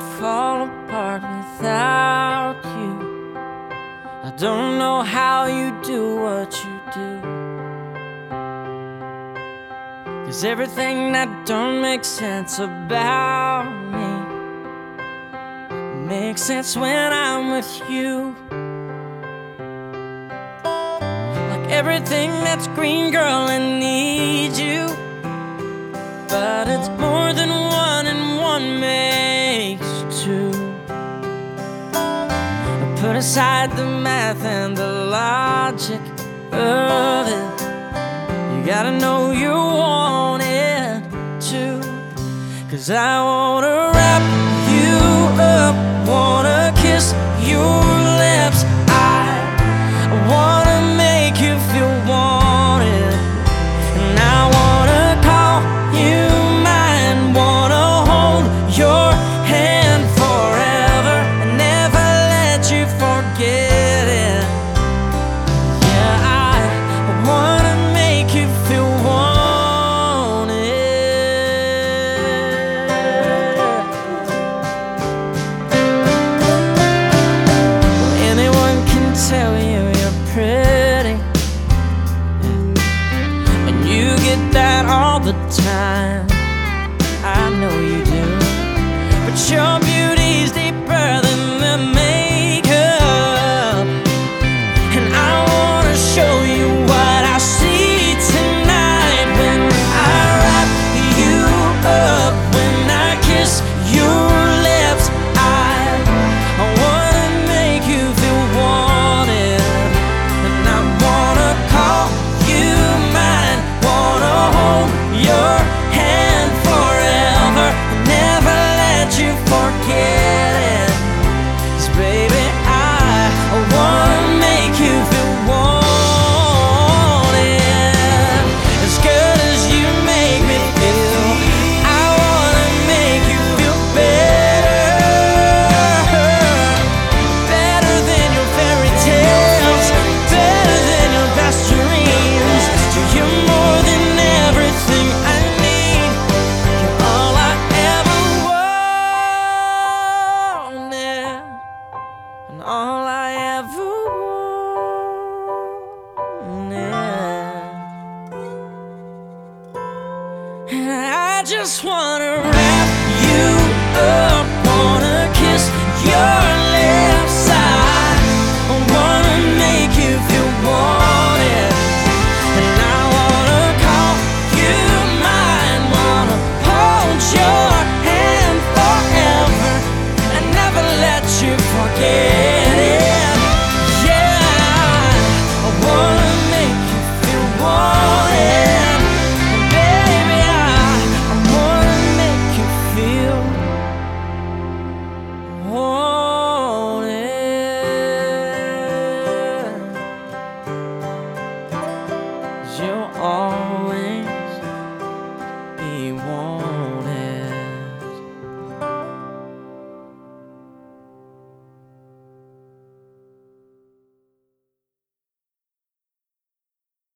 fall apart without you. I don't know how you do what you do. Cause everything that don't make sense about me makes sense when I'm with you. Like everything that's green, girl, I need you. Put aside the math and the logic of it. You gotta know you want it too. Cause I wanna all the time. I know all I ever wanted. And I just wanna. always.